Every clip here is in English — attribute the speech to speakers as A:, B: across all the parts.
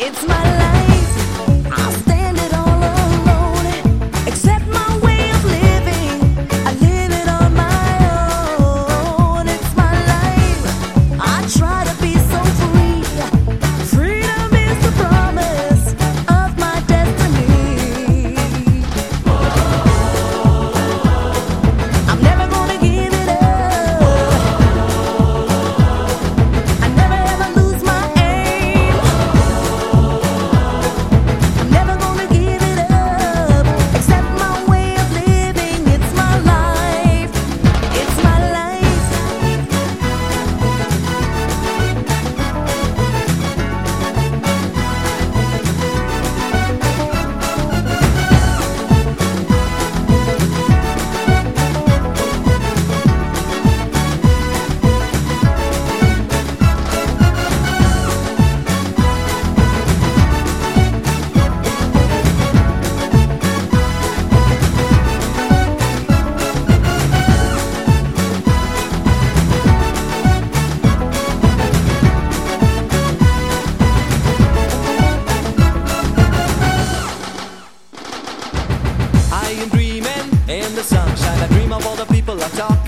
A: It's my life.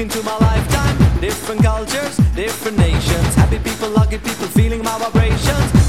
A: People to my lifetime. Different cultures, different nations. Happy people, lucky people, feeling my vibrations.